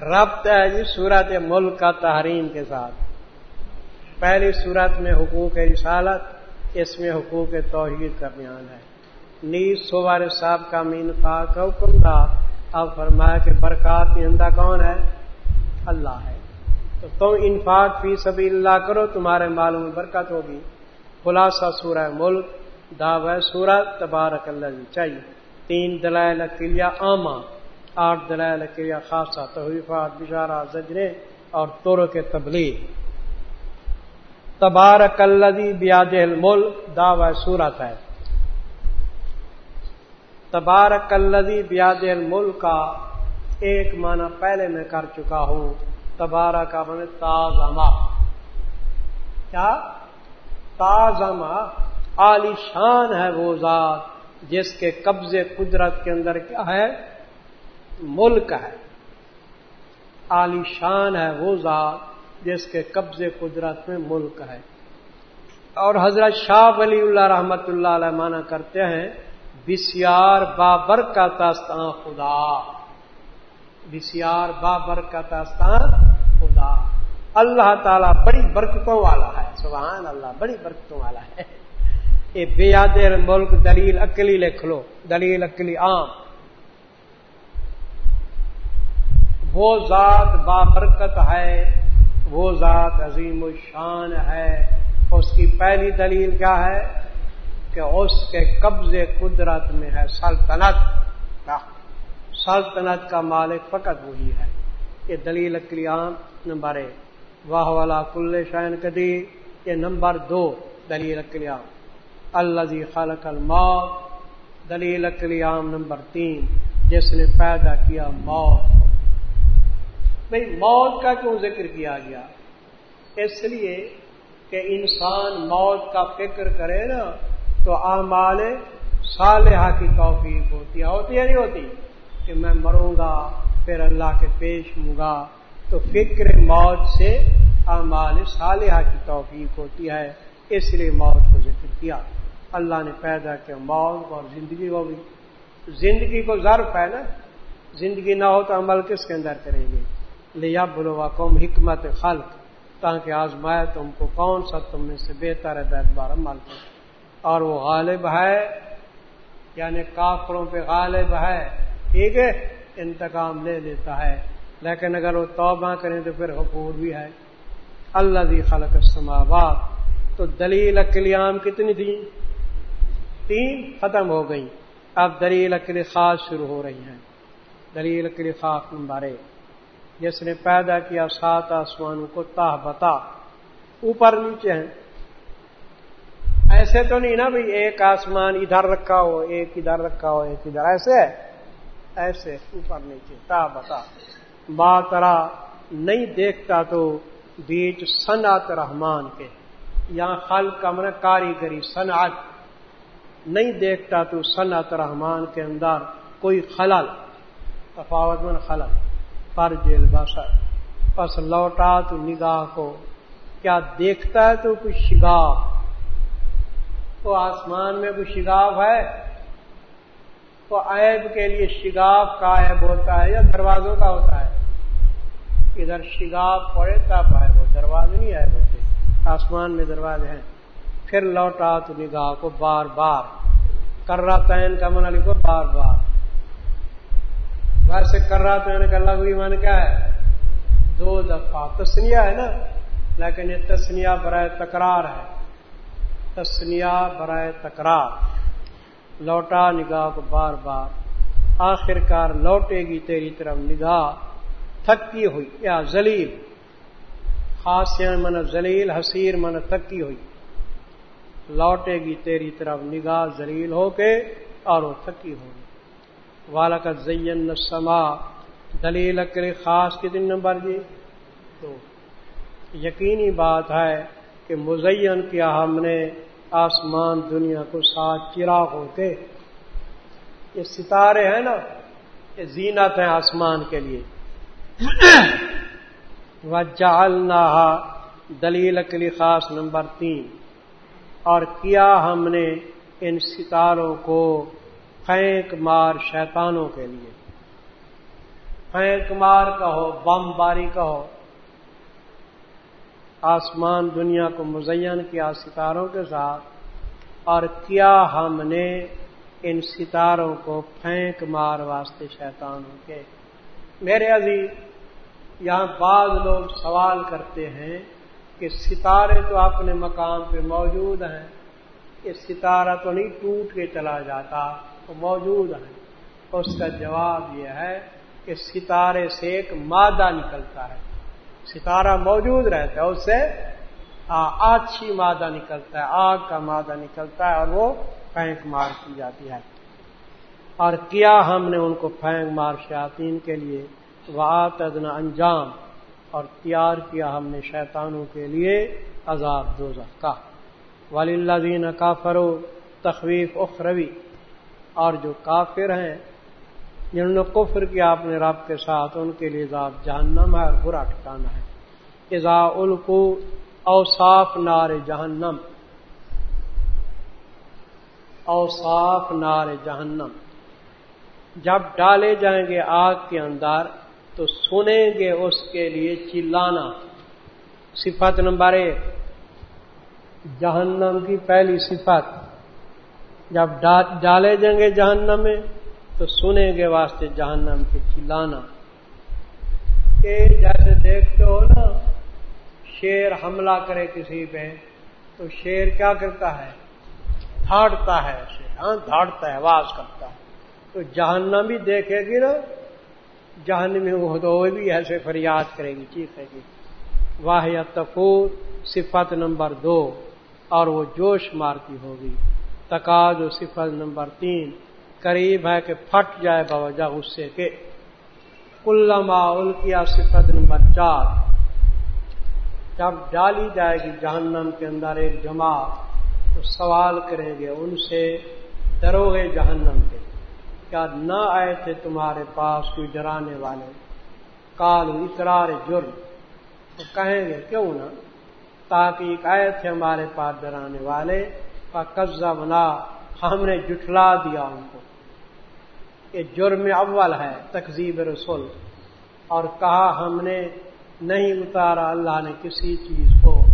ربط ہے جی صورت ملک کا تحریم کے ساتھ۔ پہلی صورت میں حقوق رسالت، اس میں حقوق توحید کا بیان ہے۔ نیز سوار صاحب کا مین کا حکم تھا، اب فرمایا کہ برکات اندہ کون ہے؟ اللہ ہے۔ تو تم انفاق فی سبھی اللہ کرو، تمہارے معلوم میں برکت ہوگی۔ خلاصہ سورہ ملک دعو سورت تبارک اللہ جی چاہیے۔ تین دلائل کلیا عامہ۔ آٹھ دلائل کلیا خاصہ تحفات بشارہ زجرے اور تور کے تبلیغ۔ تبارک الدی بیاج الملک دعو سورت ہے۔ تبارک الدی بیاج الملک کا ایک معنی پہلے میں کر چکا ہوں۔ تبارہ کا من تازما کیا؟ تازما عالی شان ہے وہ ذات جس کے قبضے قدرت کے اندر کیا ہے؟ ملک ہے، عالی شان ہے وہ ذات جس کے قبضے قدرت میں ملک ہے۔ اور حضرت شاہ ولی اللہ رحمت اللہ علیہ مانا کرتے ہیں، بسیار بابر کا تاستان خدا۔ بسیار بابر کا تاستان خدا۔ اللہ تعالیٰ بڑی برکتوں والا ہے۔ سبحان اللہ، بڑی برکتوں والا ہے۔ یہ بے یادر ملک، دلیل اکلی لکھ لو۔ دلیل اکلی عام۔ وہ ذات بابرکت ہے، وہ ذات عظیم الشان ہے۔ اس کی پہلی دلیل کیا ہے؟ کہ اس کے قبضے قدرت میں ہے، سلطنت سلطنت کا مالک فقط وہی ہے۔ یہ دلیل اکلیام نمبر ایک۔ واہ والا کل شائن کدی یہ نمبر دو دلیل اکلیام اللہ جی خالق الموت۔ دلیل اکلیام نمبر تین۔ جس نے پیدا کیا موت۔ بھائی، موت کا کیوں ذکر کیا گیا؟ اس لیے کہ انسان موت کا فکر کرے نا، تو اعمال صالحہ کی توفیق ہوتی ہے۔ ہوتی ہے نہیں ہوتی؟ کہ میں مروں گا، پھر اللہ کے پیش ہوں گا۔ تو فکر موت سے اعمال صالحہ کی توفیق ہوتی ہے۔ اس لیے موت کو ذکر کیا۔ اللہ نے پیدا کیا موت اور زندگی کو بھی۔ زندگی کو ضرف ہے نا۔ زندگی نہ ہو تو عمل کس کے اندر کریں گے؟ لیا بلوا قوم حکمت خلق، تاکہ آزمائے تم کو کون سا تم میں سے بہتر ہے بیت بار عمل اور وہ غالب ہے یعنی کافروں پہ غالب ہے۔ ٹھیک ہے، انتقام لے لیتا ہے۔ لیکن اگر وہ توبہ کریں تو پھر حقوق بھی ہے۔ اللہ دی خلق السماوات۔ تو دلیل اکلیام کتنی تھی؟ تین ختم ہو گئی اب دلیل اکلی خاص شروع ہو رہی ہیں۔ دلیل اکلی خاص نمبر ایک۔ جس نے پیدا کیا سات آسمانوں کو تاہ بتا۔ اوپر نیچے ہیں۔ ایسے تو نہیں نا بھائی ایک آسمان ادھر رکھا ہو، ایک ادھر رکھا ہو، ایک ادھر۔ ایسے ایسے اوپر نیچے تا بتا۔ باترا نہیں دیکھتا تو بیچ صنعت رحمان کے۔ یہاں خل کمر کاریگری صنعت۔ نہیں دیکھتا تو صنعت رحمان کے اندر کوئی خلل۔ تفاوت من خلل۔ پر جیل بسر پس لوٹا تو نگاہ کو، کیا دیکھتا ہے تو کوئی شگاف؟ وہ آسمان میں کوئی شگاف ہے؟ تو عیب کے لیے شگاف کا عیب ہوتا ہے یا دروازوں کا ہوتا ہے؟ ادھر شگاف پڑے تب ہے وہ دروازے نہیں عیب ہوتے۔ آسمان میں دروازے ہیں۔ پھر لوٹا تو نگاہ کو بار بار کر رہا تین کا من علی کو بار بار۔ ویسے کر رہا تو تین کا لغوی من کیا ہے؟ دو دفعہ تسنیا ہے نا؟ لیکن یہ تسنیا برائے تکرار ہے۔ تسنیا برائے تکرار۔ لوٹا نگاہ کو بار بار۔ آخر کار لوٹے گی تیری طرف نگاہ۔ تھکی ہوئی۔ یا زلیل خاصیاں من زلیل حسیر من تھکی ہوئی۔ لوٹے گی تیری طرف نگاہ زلیل ہو کے اور وہ تھکی ہوگی والا کا زین سما دلیل اکر خاص کتنے نمبر جی. تو یقینی بات ہے کہ مزین کیا ہم نے آسمان دنیا کو ساتھ چراغ ہوتے. یہ ستارے ہیں نا، یہ زینت ہیں آسمان کے لیے. وجالنا دلیل کے خاص نمبر تین. اور کیا ہم نے ان ستاروں کو پھینک مار شیطانوں کے لیے۔ پھینک مار کہو، بم باری کہو۔ آسمان دنیا کو مزین کیا ستاروں کے ساتھ، اور کیا ہم نے ان ستاروں کو پھینک مار واسطے شیطانوں کے؟ میرے عزیز، یہاں بعض لوگ سوال کرتے ہیں کہ ستارے تو اپنے مقام پہ موجود ہیں، یہ ستارہ تو نہیں ٹوٹ کے چلا جاتا۔ موجود ہے۔ اس کا جواب یہ ہے کہ ستارے سے ایک مادہ نکلتا ہے۔ ستارہ موجود رہتا ہے، اس سے آچھی مادہ نکلتا ہے، آگ کا مادہ نکلتا ہے اور وہ پھینک مار کی جاتی ہے۔ اور کیا ہم نے ان کو پھینک مار شاطین کے لیے؟ ادنا انجام۔ اور تیار کیا ہم نے شیطانوں کے لیے عذاب دو کا۔ ولی اللہ دین کافرو تخویف اخروی۔ اور جو کافر ہیں، جنہوں نے کفر کیا اپنے رب کے ساتھ، ان کے لیے عذاب جہنم ہے اور برا ٹھکانا ہے۔ ازا الکو اوصاف نار جہنم۔ اوصاف نار جہنم۔ جب ڈالے جائیں گے آگ کے اندر، تو سنیں گے اس کے لیے چلانا۔ صفت نمبر ایک، جہنم کی پہلی صفت۔ جب ڈالے جائیں گے جہنم میں، تو سنیں گے واسطے جہنم کے چلانا۔ کہ جیسے دیکھتے ہو نا، شیر حملہ کرے کسی پہ، تو شیر کیا کرتا ہے؟ دھاڑتا ہے اسے ہاں دھاڑتا ہے، آواز کرتا ہے۔ تو جہنم بھی دیکھے گی نا جہنمی وہ تو وہ بھی ایسے فریاد کرے گی چیخے گی۔ واہ تفور، صفت نمبر دو، اور وہ جوش مارتی ہوگی۔ تقاض و صفت نمبر تین، قریب ہے کہ پھٹ جائے باوجہ غصے کے۔ کلما الکیا صفت نمبر چار، جب ڈالی جائے گی جہنم کے اندر ایک جماعت تو سوال کریں گے ان سے، ڈرو گے جہنم کے۔ کیا نہ آئے تھے تمہارے پاس کوئی ڈرانے والے؟ کال اقرار جرم۔ تو کہیں گے، کیوں نہ؟ تاکہ آئے تھے ہمارے پاس ڈرانے والے قبضہ بنا ہم نے جٹلا دیا ان کو۔ یہ جرم اول ہے تقزیب رسول۔ اور کہا ہم نے نہیں اتارا، اللہ نے کسی چیز کو۔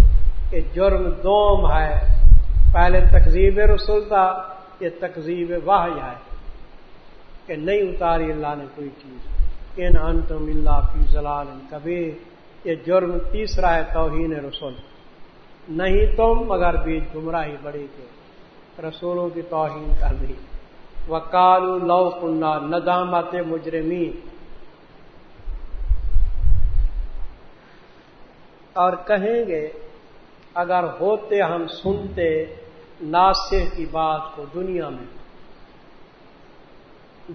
کہ جرم دوم ہے۔ پہلے تقزیب رسول تھا، یہ تقزیب واہ ہے۔ کہ نہیں اتاری اللہ نے کوئی چیز۔ ان انتم اللہ فی زلال کبھی یہ جرم تیسرا ہے توہین رسول۔ نہیں تم، مگر بیچ گمراہی بڑی کے رسولوں کی توہین کر دی وکالو لو کنہ ندامت مجرمین۔ اور کہیں گے، اگر ہوتے ہم سنتے ناسے کی بات کو دنیا میں۔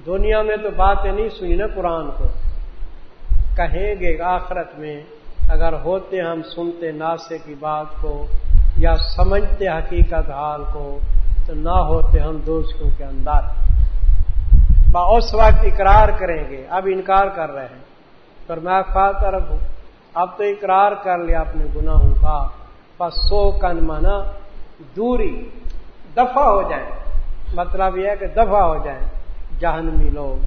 دنیا میں تو باتیں نہیں سنی نا قرآن کو۔ کہیں گے آخرت میں اگر ہوتے ہم سنتے ناسے کی بات کو یا سمجھتے حقیقت حال کو، تو نہ ہوتے ہم دوستوں کے اندر۔ با اس وقت اقرار کریں گے۔ اب انکار کر رہے ہیں۔ پر میں طرف ہوں۔ اب تو اقرار کر لیا اپنے گناہوں کا۔ بس سو کن منا دوری، دفع ہو جائیں۔ مطلب یہ ہے کہ دفع ہو جائیں۔ جہنمی لوگ،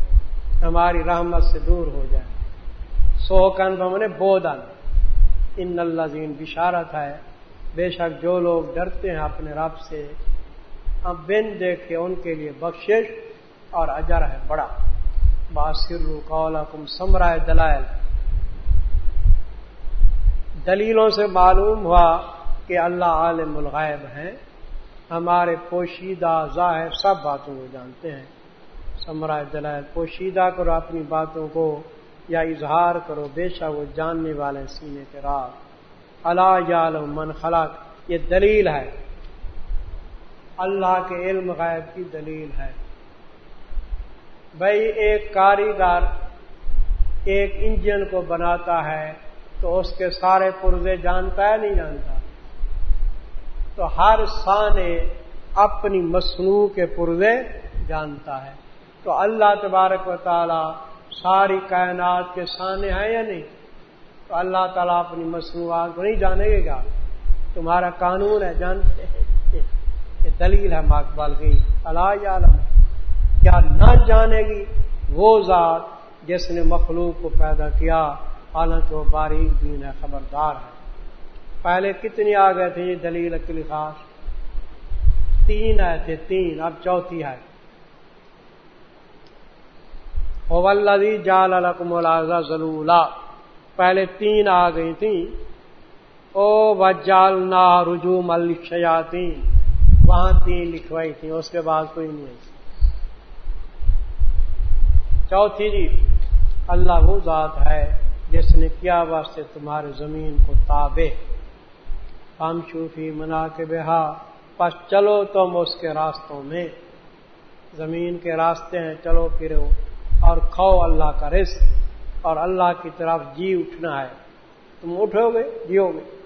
ہماری رحمت سے دور ہو جائیں۔ سو کن بمنے بودن۔ ان اللہ زین بشارت ہے۔ بے شک جو لوگ ڈرتے ہیں اپنے رب سے اب بن دیکھے ان کے لیے بخشش اور اجر ہے بڑا۔ باسر کم سمرائے دلائل۔ دلیلوں سے معلوم ہوا کہ اللہ عالم الغائب ہیں۔ ہمارے پوشیدہ ظاہر سب باتوں کو جانتے ہیں۔ سمرائے دلائل، پوشیدہ کرو اپنی باتوں کو۔ یا اظہار کرو، بے شک وہ جاننے والے سینے کے رات اللہ من خلق، یہ دلیل ہے۔ اللہ کے علم غائب کی دلیل ہے۔ بھائی ایک کاریگر ایک انجن کو بناتا ہے تو اس کے سارے پرزے جانتا ہے، نہیں جانتا۔ تو ہر سانے اپنی مصنوع کے پرزے جانتا ہے۔ تو اللہ تبارک و تعالی ساری کائنات کے سانے ہیں یا نہیں؟ تو اللہ تعالیٰ اپنی مصنوعات کو نہیں جانے گا تمہارا قانون ہے، جانتے ہیں۔ یہ دلیل ہے مقبل کی۔ اللہ عالم کیا نہ جانے گی وہ ذات جس نے مخلوق کو پیدا کیا؟ حالانکہ وہ باریک دین ہے، خبردار ہے۔ پہلے کتنی آ گئے تھے یہ دلیل اکلی خاص تین آئے تھے تین، اب چوتھی ہے ولدی جال الکم ضلع پہلے تین آ گئی تھیں۔ او وجال نا رجو مل وہاں تین لکھوائی تھی اس کے بعد کوئی نہیں چوتھی جی اللہ وہ ذات ہے جس نے کیا واسطے تمہارے زمین کو تابے ہم شوفی منا کے بہا پس چلو تم اس کے راستوں میں۔ زمین کے راستے ہیں، چلو پھرو۔ اور کھو اللہ کا رزق اور اللہ کی طرف جی اٹھنا ہے۔ تم اٹھو گے، جیو گے۔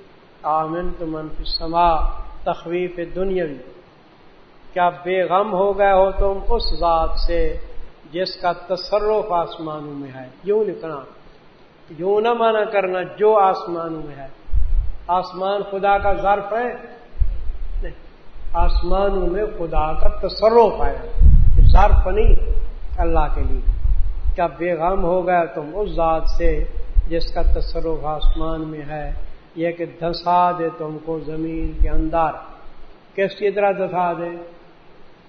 آمن تم سما تخویف دنیاوی۔ کیا بے غم ہو گئے ہو تم اس ذات سے جس کا تصرف آسمانوں میں ہے؟ یوں لکھنا۔ یوں نہ مانا کرنا جو آسمانوں میں ہے۔ آسمان خدا کا ظرف ہے؟ آسمانوں میں خدا کا تصرف ہے۔ ظرف نہیں، اللہ کے لیے۔ کیا بے غم ہو گیا تم اس ذات سے جس کا تصرف آسمان میں ہے، یہ کہ دھسا دے تم کو زمین کے اندر۔ کس کی طرح دھسا دے؟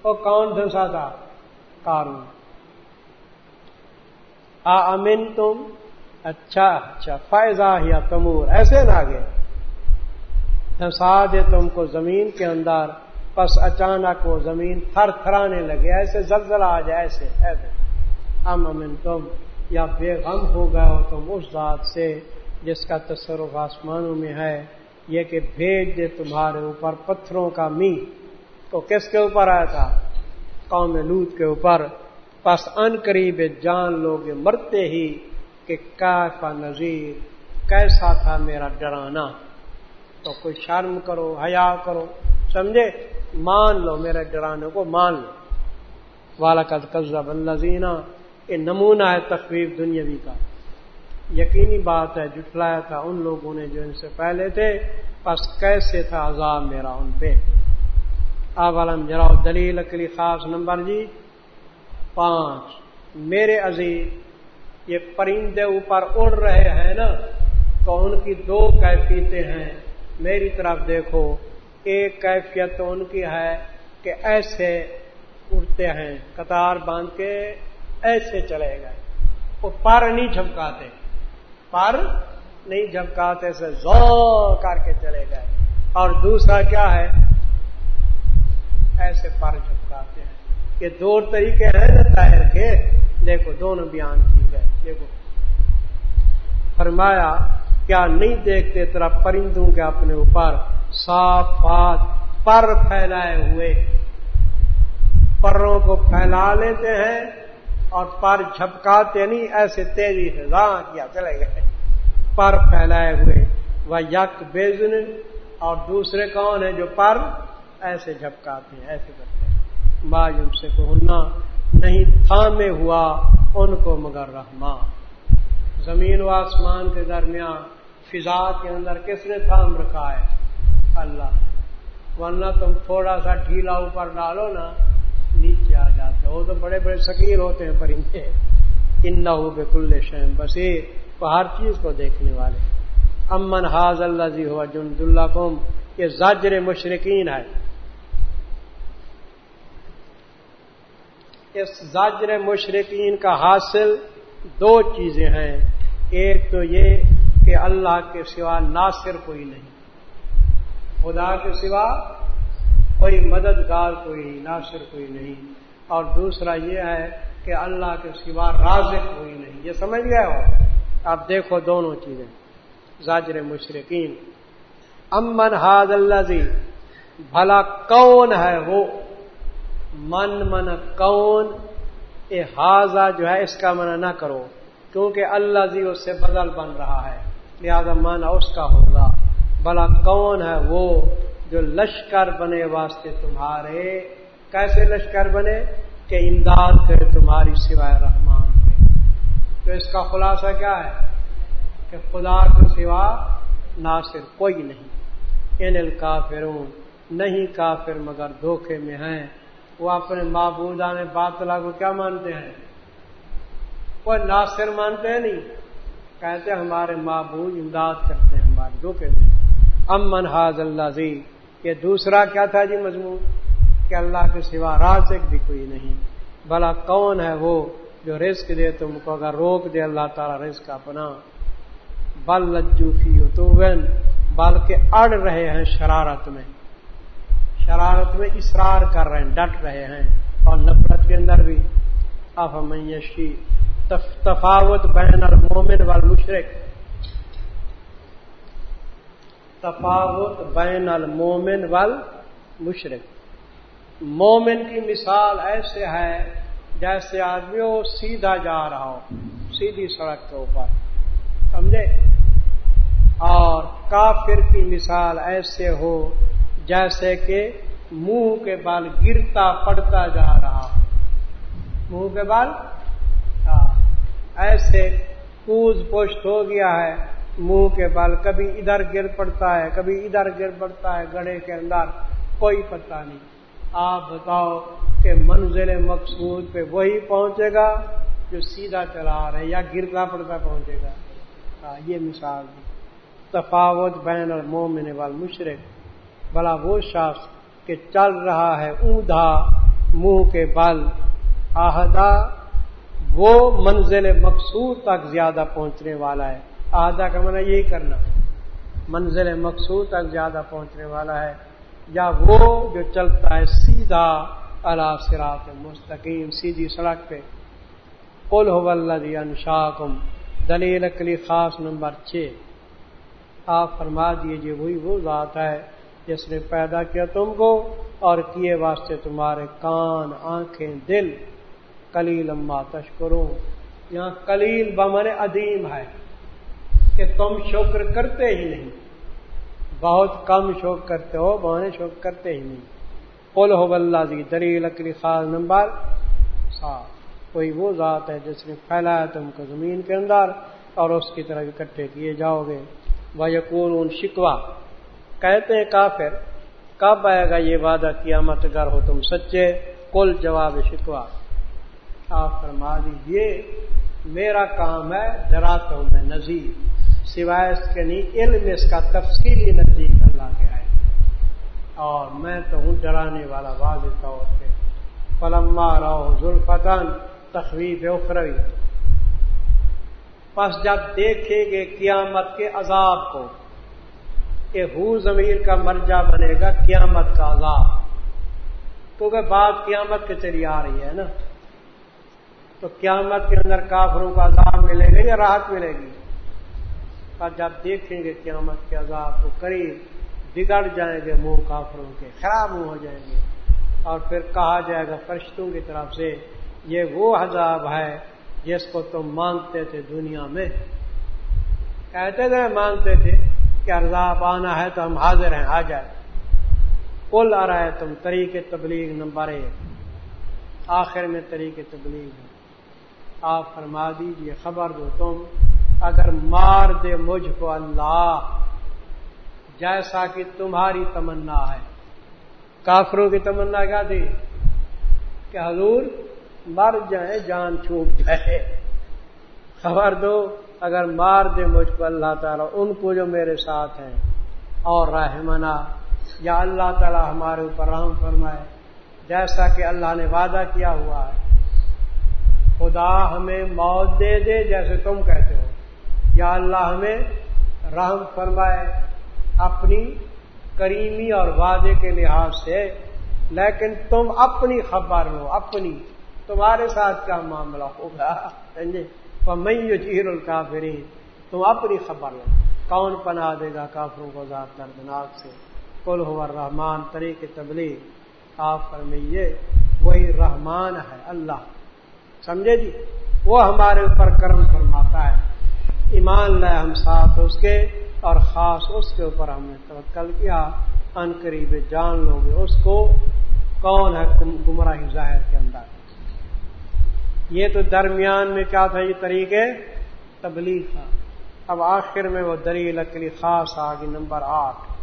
وہ کون دھسا تھا؟ کارون امن تم اچھا اچھا فائزہ یا تمور، ایسے نہ گئے دھسا دے تم کو زمین کے اندر، پس اچانک وہ زمین تھر تھرانے لگے، ایسے زلزلہ آ جائے، ایسے ایسے۔ امن تم یا بے غم ہو گئے ہو تم اس ذات سے جس کا تصرف آسمانوں میں ہے، یہ کہ بھیج دے تمہارے اوپر پتھروں کا می تو کس کے اوپر آیا تھا؟ قوم لوت کے اوپر۔ پس ان قریب جان لوگ مرتے ہی کہ کا نظیر کیسا تھا میرا ڈرانا تو کوئی شرم کرو، حیا کرو۔ سمجھے؟ مان لو میرے ڈرانے کو، مان لو۔ والا قد قزب الزینہ یہ نمونہ ہے تخفیف دنیاوی کا۔ یقینی بات ہے جٹلایا تھا ان لوگوں نے جو ان سے پہلے تھے، پس کیسے تھا عذاب میرا ان پہ؟ آپ عالم جراؤ، دلیل اکلی خاص نمبر جی پانچ۔ میرے عزیز، یہ پرندے اوپر اڑ رہے ہیں نا، تو ان کی دو کیفیتیں ہیں۔ میری طرف دیکھو، ایک کیفیت تو ان کی ہے کہ ایسے اڑتے ہیں، قطار باندھ کے ایسے چلے گئے۔ وہ پر نہیں جھمکاتے۔ پر نہیں جھمکاتے سے زور کر کے چلے گئے۔ اور دوسرا کیا ہے؟ ایسے پر جھمکاتے ہیں۔ یہ دو طریقے ہیں نا تیر کے۔ دیکھو دونوں بیان کی گئے۔ دیکھو۔ فرمایا، کیا نہیں دیکھتے طرح پرندوں کے اپنے اوپر صافات پر پھیلائے ہوئے؟ پروں کو پھیلا لیتے ہیں۔ اور پر جھپکاتے نہیں، ایسے تیزی سے راہ کیا چلے گئے۔ پر پھیلائے ہوئے۔ وہ یک بیزن اور دوسرے کون ہیں جو پر ایسے جھپکاتے ہیں، ایسے کرتے ہیں۔ باجم سے کہنا نہیں تھامے ہوا ان کو مگر رحما زمین و آسمان کے درمیان فضا کے اندر کس نے تھام رکھا ہے؟ اللہ ورنہ تم تھوڑا سا ڈھیلا اوپر ڈالو نا آ وہ تو بڑے بڑے شکیر ہوتے ہیں پرندے ان نہ ہو بے کل شہم بصیر وہ ہر چیز کو دیکھنے والے امن حاض اللہ جی ہوا جند اللہ قوم، یہ زاجر مشرقین ہے اس زاجر مشرقین کا حاصل دو چیزیں ہیں۔ ایک تو یہ کہ اللہ کے سوا ناصر کوئی نہیں۔ خدا کے سوا کوئی مددگار کوئی، ناصر کوئی نہیں۔ اور دوسرا یہ ہے کہ اللہ کے سوا رازق کوئی نہیں۔ یہ سمجھ گئے ہو؟ آپ دیکھو دونوں چیزیں۔ زاجر مشرقین۔ امن ہاد اللہ جی بھلا کون ہے وہ؟ من من کون؟ اے حاضہ جو ہے اس کا منع نہ کرو، کیونکہ اللہ جی اس سے بدل بن رہا ہے۔ لہذا مانا اس کا ہوگا۔ بھلا کون ہے وہ جو لشکر بنے واسطے تمہارے کیسے لشکر بنے کہ امداد کرے تمہاری سوائے رحمان کے تو اس کا خلاصہ کیا ہے؟ کہ خدا کے سوا ناصر کوئی نہیں۔ ان الکافرون نہیں کافر مگر دھوکے میں ہیں۔ وہ اپنے معبودہ نے باطلا کو کیا مانتے ہیں؟ کوئی ناصر مانتے ہیں نہیں۔ کہتے ہمارے معبود امداد کرتے ہیں ہمارے دو کے امن حاض اللہ زی یہ دوسرا کیا تھا جی مضمون؟ کہ اللہ کے سوا رازق بھی کوئی نہیں۔ بلا کون ہے وہ جو رزق دے تم کو اگر روک دے اللہ تعالیٰ رزق اپنا؟ بل لجو فی تو بلکہ اڑ رہے ہیں شرارت میں۔ شرارت میں اصرار کر رہے ہیں، ڈٹ رہے ہیں۔ اور نفرت کے اندر بھی۔ افمیشی تفاوت بین المومن والمشرک۔ تفاوت بین المومن والمشرک۔ مومن کی مثال ایسے ہے جیسے آدمی وہ سیدھا جا رہا ہو، سیدھی سڑک کے اوپر، سمجھے؟ اور کافر کی مثال ایسے ہو جیسے کہ منہ کے بال گرتا پڑتا جا رہا منہ کے بال؟ ہاں۔ ایسے کوز پوشت ہو گیا ہے، منہ کے بال کبھی ادھر گر پڑتا ہے، کبھی ادھر گر پڑتا ہے گڑے کے اندر کوئی پتہ نہیں۔ آپ بتاؤ کہ منزل مقصود پہ وہی پہنچے گا جو سیدھا چلا رہے یا گرتا پڑتا پہنچے گا۔ ہاں، یہ مثال دی۔ تفاوت بین اور مومن وال مشرق بلا وہ شخص کہ چل رہا ہے اوندا منہ کے بل۔ آہدا، وہ منزل مقصود تک زیادہ پہنچنے والا ہے۔ آہدا کا منع یہی کرنا۔ منزل مقصود تک زیادہ پہنچنے والا ہے۔ یا وہ جو چلتا ہے سیدھا اللہ سرات مستقیم، سیدھی سڑک پہ۔ کل ہو اللہ دلیل اکلی خاص نمبر چھ۔ آپ فرما دیجیے جی، وہی وہ ذات ہے جس نے پیدا کیا تم کو اور کیے واسطے تمہارے کان، آنکھیں، دل۔ کلیل اما تشکروں یہاں کلیل بمن عدیم ہے کہ تم شکر کرتے ہی نہیں۔ بہت کم شوق کرتے ہو بہت شوق کرتے ہی نہیں۔ پل ہو اللہ دی دلیل اکلی خاص نمبر سات کوئی وہ ذات ہے جس نے پھیلایا تم کو زمین کے اندر اور اس کی طرف اکٹھے کیے جاؤ گے۔ وہ یقون شکوا۔ کہتے ہیں کافر، کب آئے گا یہ وعدہ کیا مت گر ہو تم سچے؟ کل جواب شکوا۔ آپ فرما دیجیے میرا کام ہے ڈراتا ہوں میں نذیر۔ سوائے اس کے نہیں، علم اس کا تفصیلی نزدیک اللہ کے ہے۔ اور میں تو ہوں ڈرانے والا واضح طور پہ۔ پلما رہو ذوالفتن تخویف اخروی۔ پس جب دیکھیں گے قیامت کے عذاب کو، کہ ہو ضمیر کا مرجع بنے گا قیامت کا عذاب۔ کیونکہ بات قیامت کے چلی آ رہی ہے نا۔ تو قیامت کے اندر کافروں کا عذاب ملے گا یا راحت ملے گی؟ اور جب دیکھیں گے قیامت کے عذاب کو قریب بگڑ جائیں گے، منہ کافروں کے خراب ہو جائیں گے۔ اور پھر کہا جائے گا، فرشتوں کی طرف سے یہ وہ عذاب ہے جس کو تم مانگتے تھے دنیا میں۔ کہتے تھے مانگتے تھے کہ عذاب آنا ہے تو ہم حاضر ہیں، آ جائے۔ کل آ رہا ہے تم طریق تبلیغ نمبر ایک۔ آخر میں طریق تبلیغ آپ فرما دیجیے خبر دو تم اگر مار دے مجھ کو اللہ، جیسا کہ تمہاری تمنا ہے۔ کافروں کی تمنا کیا تھی؟ کہ حضور مر جائیں، جان چھوٹ جائے۔ خبر دو، اگر مار دے مجھ کو اللہ تعالیٰ، ان کو جو میرے ساتھ ہیں۔ اور رحمنا، یا اللہ تعالیٰ ہمارے اوپر رحم فرمائے۔ جیسا کہ اللہ نے وعدہ کیا ہوا ہے۔ خدا ہمیں موت دے دے جیسے تم کہتے ہو۔ یا اللہ ہمیں رحم فرمائے اپنی کریمی اور وعدے کے لحاظ سے، لیکن تم اپنی خبر لو اپنی، تمہارے ساتھ کیا معاملہ ہوگا؟ سمجھے؟ میں چیر الکافری تم اپنی خبر لو کون پنا دے گا کافروں کو ذات دردناک سے؟ کل ہو رحمان طریق تبلیغ۔ آپ فرمائیے، وہی رحمان ہے اللہ۔ سمجھے جی؟ وہ ہمارے اوپر کرم فرماتا ہے۔ ایمان لائے ہم ساتھ اس کے اور خاص اس کے اوپر ہم نے توکل کیا۔ ان قریب جان لو گے اس کو۔ کون ہے گمراہی ظاہر کے اندر؟ یہ تو درمیان میں کیا تھا یہ طریقے؟ تبلیغ تھا۔ اب آخر میں وہ دلیل اکلی خاص آ گئی نمبر آٹھ۔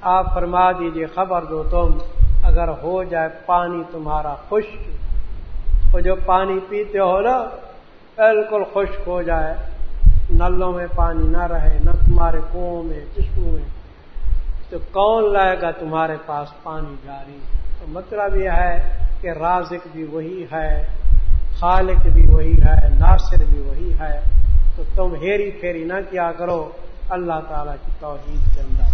آپ فرما دیجیے خبر دو تم اگر ہو جائے پانی تمہارا خشک۔ وہ جو پانی پیتے ہو نا بالکل خشک ہو جائے، نلوں میں پانی نہ رہے، نہ تمہارے کنو میں چشموں میں۔ تو کون لائے گا تمہارے پاس پانی جاری؟ تو مطلب یہ ہے کہ رازق بھی وہی ہے، خالق بھی وہی ہے، ناصر بھی وہی ہے۔ تو تم ہیری پھیری نہ کیا کرو، اللہ تعالی کی توحید کے اندر۔